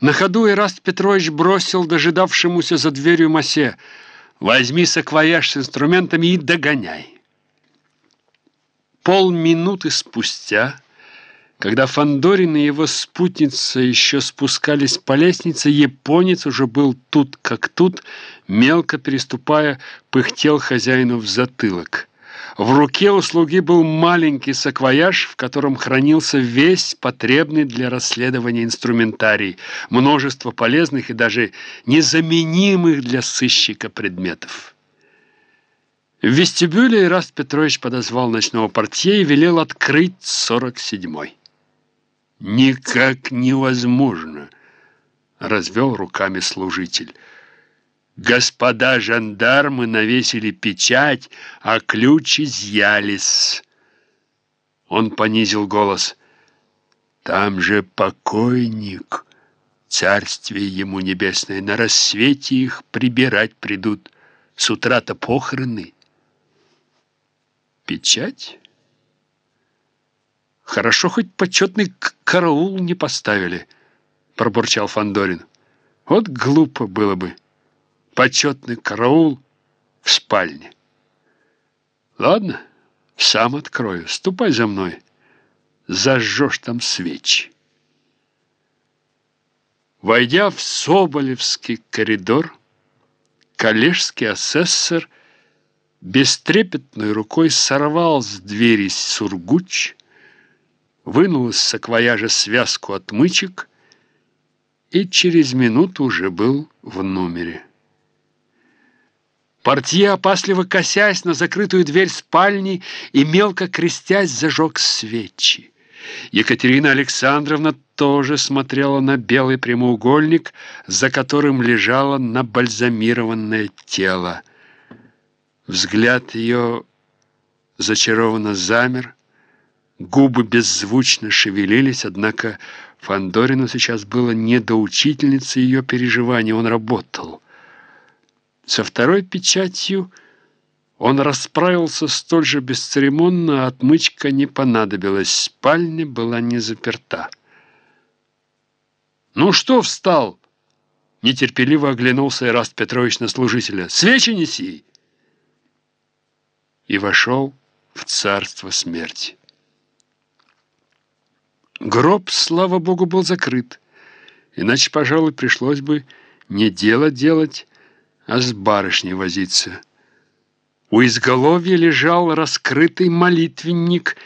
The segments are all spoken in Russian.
На ходу Ираст Петрович бросил дожидавшемуся за дверью масе. «Возьми саквояж с инструментами и догоняй». Полминуты спустя, когда Фандорин и его спутница еще спускались по лестнице, японец уже был тут как тут, мелко переступая, пыхтел хозяину в затылок. В руке у слуги был маленький саквояж, в котором хранился весь потребный для расследования инструментарий, множество полезных и даже незаменимых для сыщика предметов. В вестибюле Ираст Петрович подозвал ночного портье и велел открыть сорок седьмой. «Никак невозможно!» — развел руками служитель. «Господа жандармы навесили печать, а ключ изъялись!» Он понизил голос. «Там же покойник, царствие ему небесное, на рассвете их прибирать придут, с утра-то похороны». Печать? Хорошо, хоть почетный караул не поставили, пробурчал Фандорин. Вот глупо было бы. Почетный караул в спальне. Ладно, сам открою. Ступай за мной. Зажжешь там свечи. Войдя в Соболевский коридор, коллежский асессор бестрепетной рукой сорвал с двери сургуч, вынул из саквояжа связку отмычек и через минуту уже был в номере. Портье, опасливо косясь на закрытую дверь спальни и мелко крестясь, зажег свечи. Екатерина Александровна тоже смотрела на белый прямоугольник, за которым лежало набальзамированное тело. Взгляд ее зачарованно замер, губы беззвучно шевелились, однако Фандорину сейчас было не до учительницы ее переживаний, он работал. Со второй печатью он расправился столь же бесцеремонно, а отмычка не понадобилась, спальня была не заперта. «Ну что встал?» Нетерпеливо оглянулся Ираст Петрович на служителя. «Свечи неси!» и вошел в царство смерти. Гроб, слава богу, был закрыт, иначе, пожалуй, пришлось бы не дело делать, а с барышней возиться. У изголовья лежал раскрытый молитвенник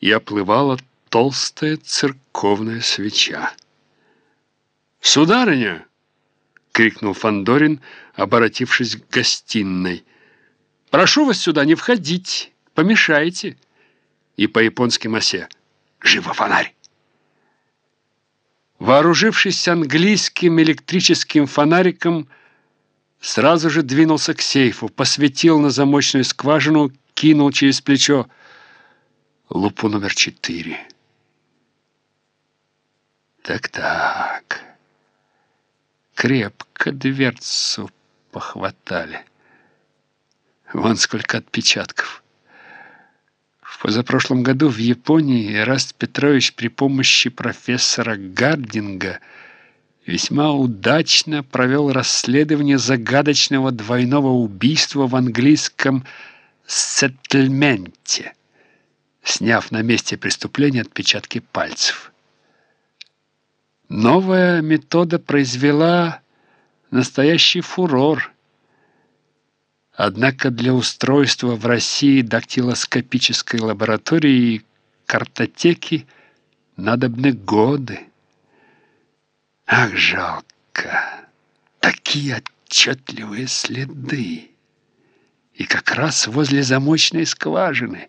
и оплывала толстая церковная свеча. «Сударыня!» — крикнул Фандорин, обратившись к гостиной — Прошу вас сюда не входить, помешаете. И по-японски масе. Живо фонарь! Вооружившись английским электрическим фонариком, сразу же двинулся к сейфу, посветил на замочную скважину, кинул через плечо лупу номер четыре. Так-так, крепко дверцу похватали. Вон сколько отпечатков. В позапрошлом году в Японии Эраст Петрович при помощи профессора Гардинга весьма удачно провел расследование загадочного двойного убийства в английском сеттельменте, сняв на месте преступления отпечатки пальцев. Новая метода произвела настоящий фурор – Однако для устройства в России дактилоскопической лаборатории и картотеки надобны годы. Ах, жалко! Такие отчетливые следы! И как раз возле замочной скважины.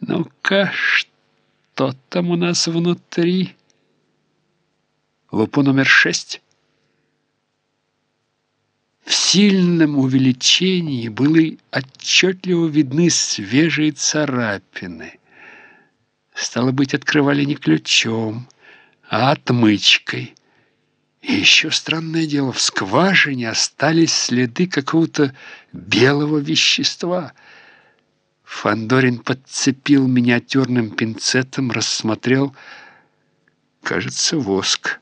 Ну-ка, что там у нас внутри? Лупу номер шесть. В сильном увеличении были отчетливо видны свежие царапины. Стало быть, открывали не ключом, а отмычкой. И еще странное дело, в скважине остались следы какого-то белого вещества. Фандорин подцепил миниатюрным пинцетом, рассмотрел, кажется, воск.